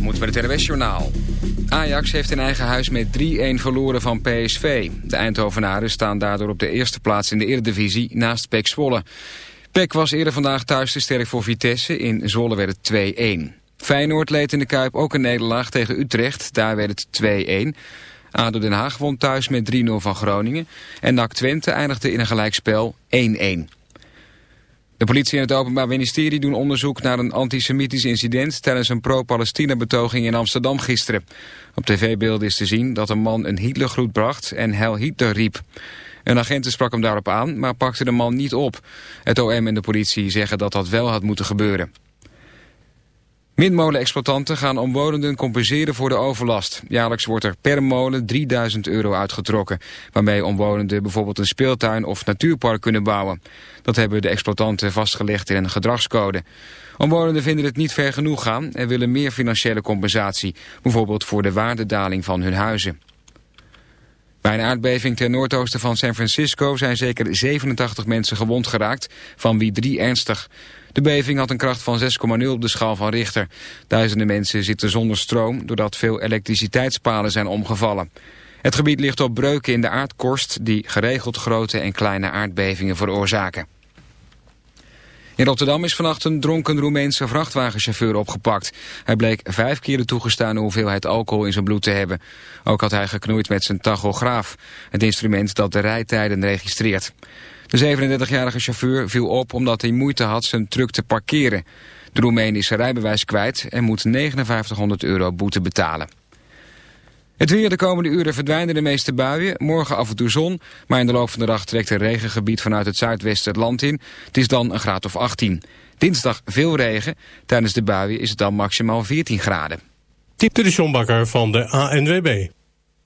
moet met het RWS Journaal. Ajax heeft in eigen huis met 3-1 verloren van PSV. De Eindhovenaren staan daardoor op de eerste plaats in de Eredivisie naast PEC Zwolle. PEC was eerder vandaag thuis te sterk voor Vitesse. In Zwolle werd het 2-1. Feyenoord leed in de Kuip ook een nederlaag tegen Utrecht. Daar werd het 2-1. ADO Den Haag won thuis met 3-0 van Groningen. En NAC Twente eindigde in een gelijkspel 1-1. De politie en het Openbaar Ministerie doen onderzoek naar een antisemitisch incident tijdens een pro-Palestina-betoging in Amsterdam gisteren. Op tv-beelden is te zien dat een man een Hitlergroet bracht en Heil Hitler riep. Een agent sprak hem daarop aan, maar pakte de man niet op. Het OM en de politie zeggen dat dat wel had moeten gebeuren. Windmolenexploitanten gaan omwonenden compenseren voor de overlast. Jaarlijks wordt er per molen 3000 euro uitgetrokken... waarmee omwonenden bijvoorbeeld een speeltuin of natuurpark kunnen bouwen. Dat hebben de exploitanten vastgelegd in een gedragscode. Omwonenden vinden het niet ver genoeg gaan en willen meer financiële compensatie... bijvoorbeeld voor de waardedaling van hun huizen. Bij een aardbeving ten noordoosten van San Francisco zijn zeker 87 mensen gewond geraakt, van wie drie ernstig. De beving had een kracht van 6,0 op de schaal van Richter. Duizenden mensen zitten zonder stroom doordat veel elektriciteitspalen zijn omgevallen. Het gebied ligt op breuken in de aardkorst die geregeld grote en kleine aardbevingen veroorzaken. In Rotterdam is vannacht een dronken Roemeense vrachtwagenchauffeur opgepakt. Hij bleek vijf keer de toegestane hoeveelheid alcohol in zijn bloed te hebben. Ook had hij geknoeid met zijn tachograaf, het instrument dat de rijtijden registreert. De 37-jarige chauffeur viel op omdat hij moeite had zijn truck te parkeren. De Roemeen is zijn rijbewijs kwijt en moet 5900 euro boete betalen. Het weer de komende uren verdwijnen de meeste buien. Morgen af en toe zon, maar in de loop van de dag trekt een regengebied vanuit het zuidwesten het land in. Het is dan een graad of 18. Dinsdag veel regen. Tijdens de buien is het dan maximaal 14 graden. Tip de Sjombakker van de ANWB.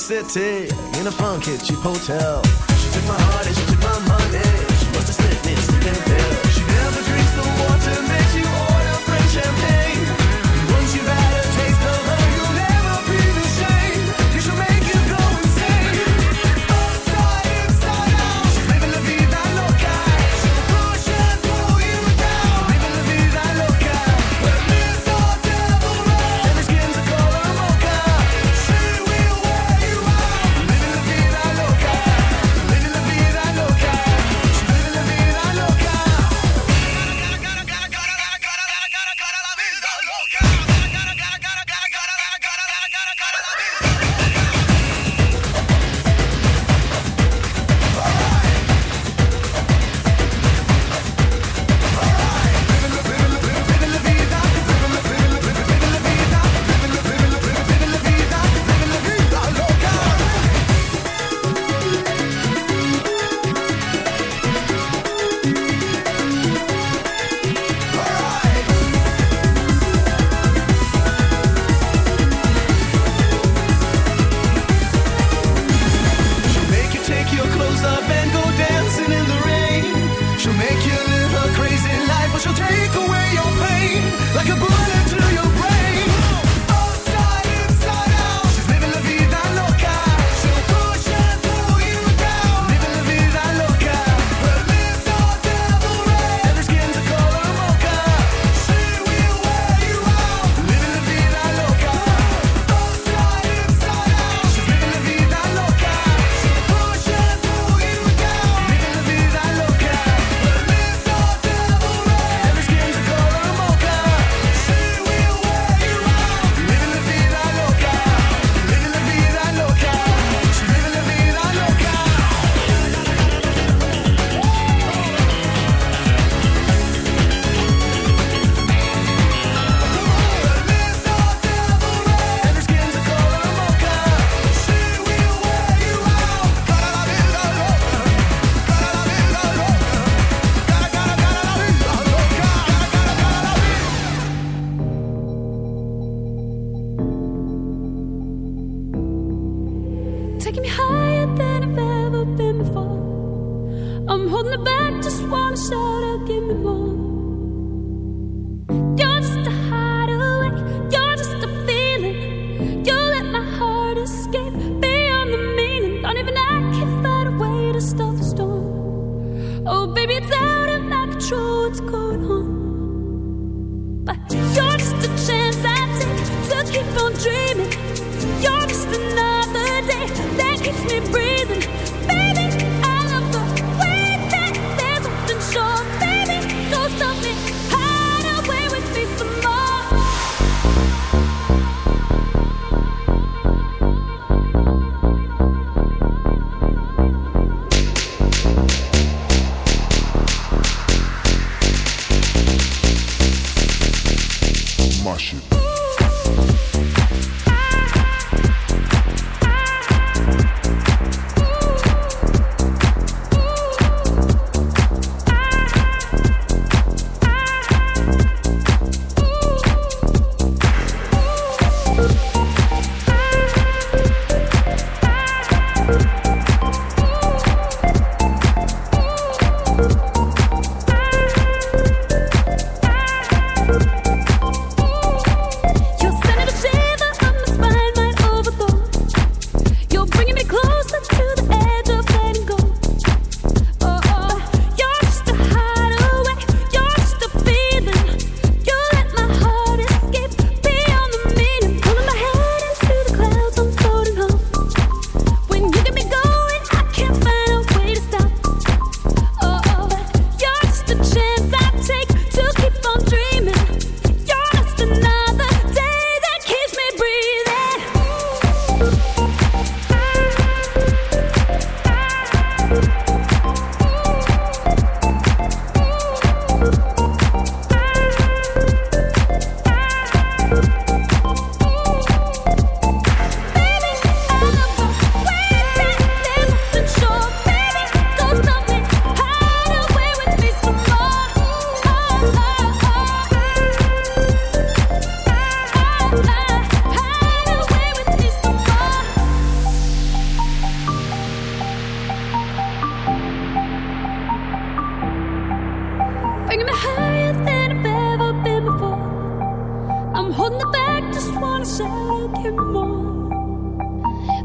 City in a fun cheap hotel. She took my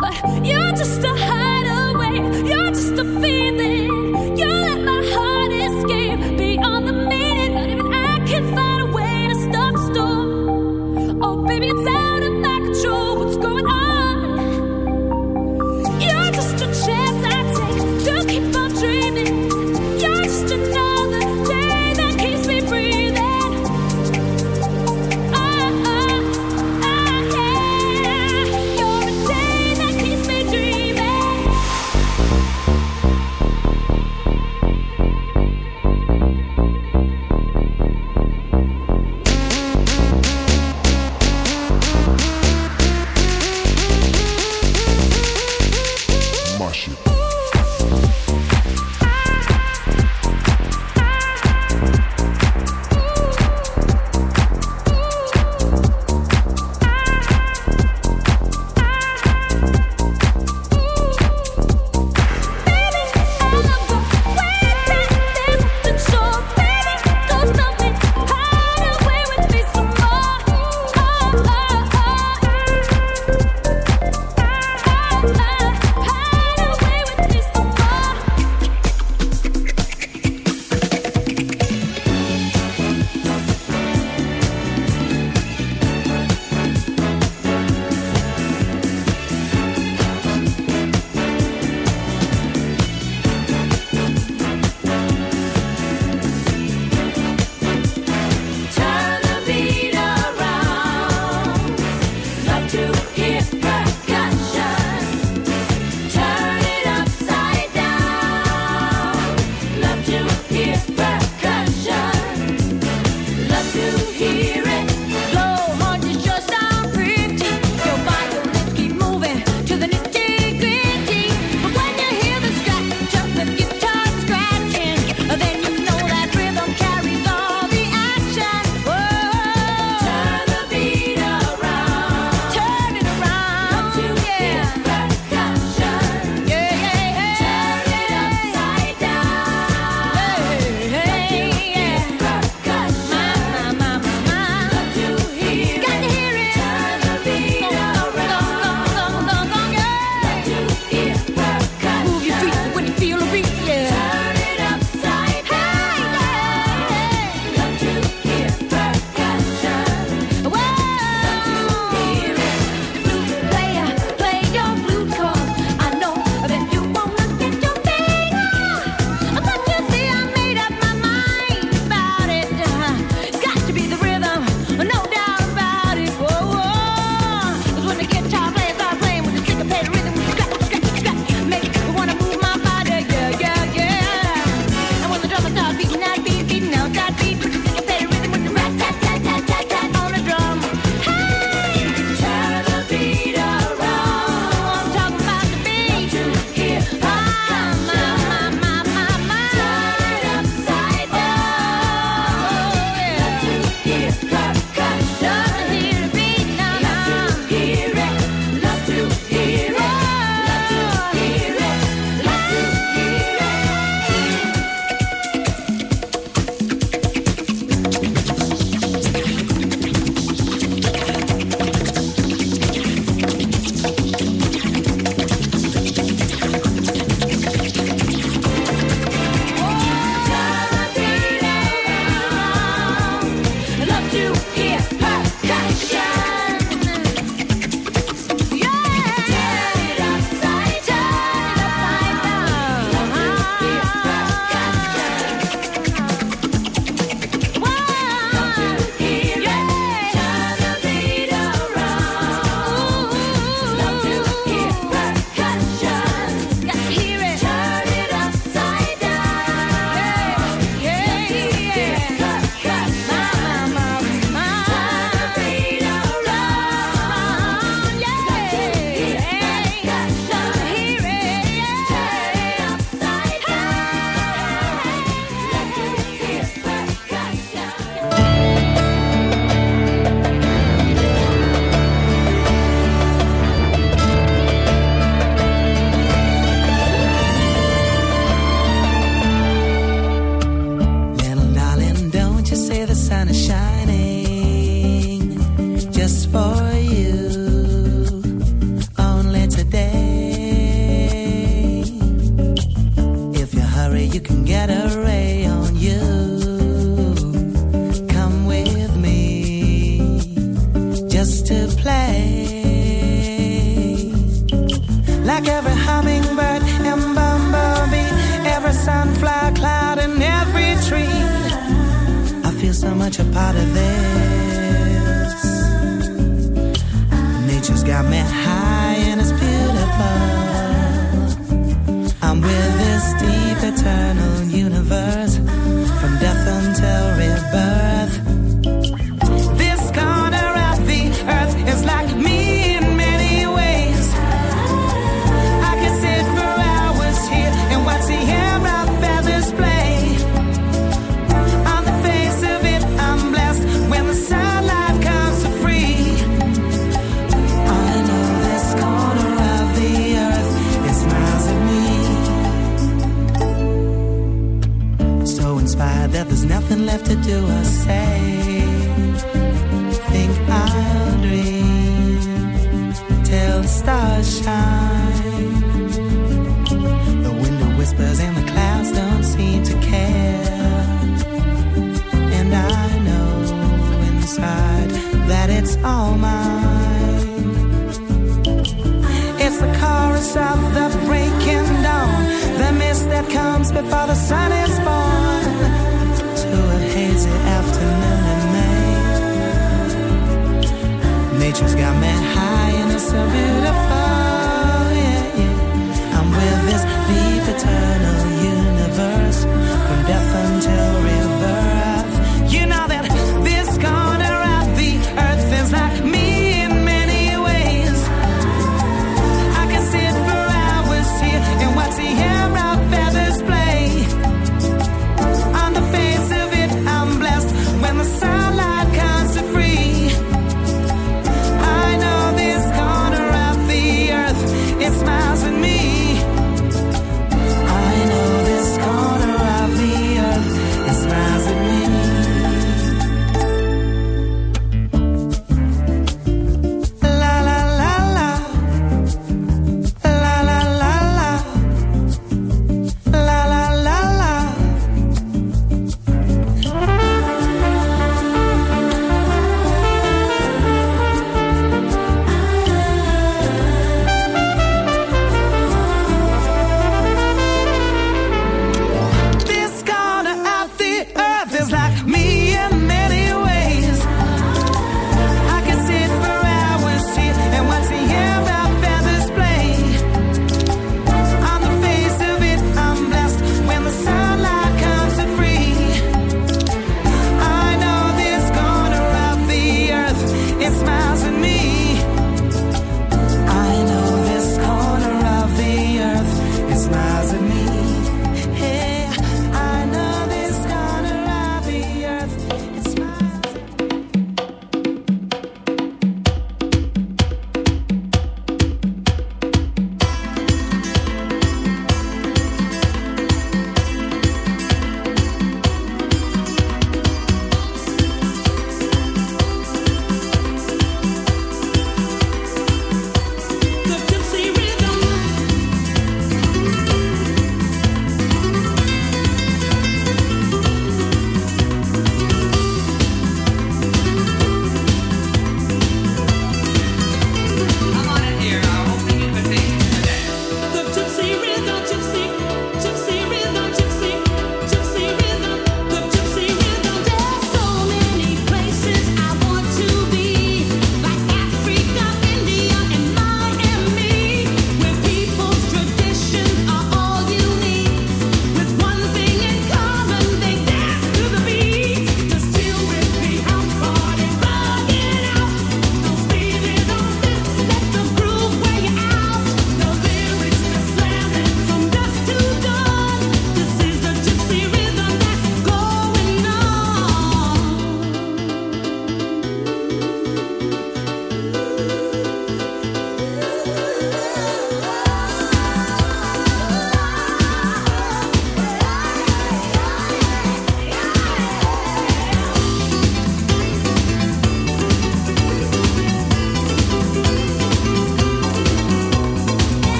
but you're just.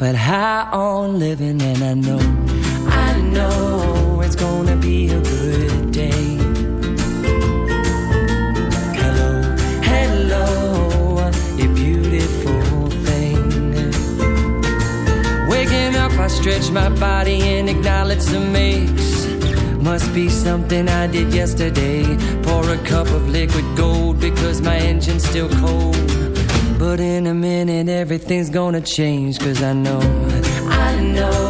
but high on living, and I know, I know it's gonna be a good day. Hello, hello, beautiful thing. Waking up, I stretch my body and acknowledge the mix. Must be something I did yesterday. Pour a cup of liquid gold because my engine's still cold everything's gonna change cause I know. I know.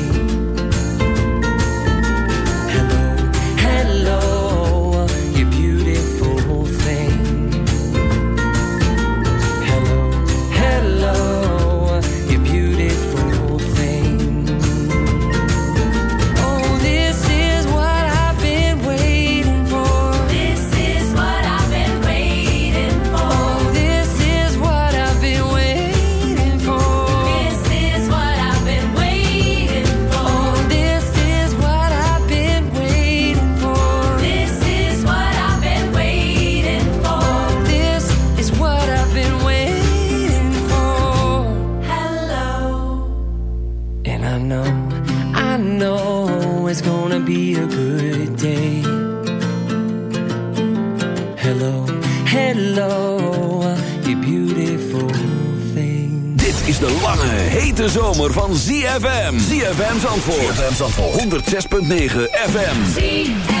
Hello, you beautiful thing. Dit is de lange, hete zomer van ZFM. ZFM Zandvoort. ZFM Zandvoort. 106.9 FM. ZFM.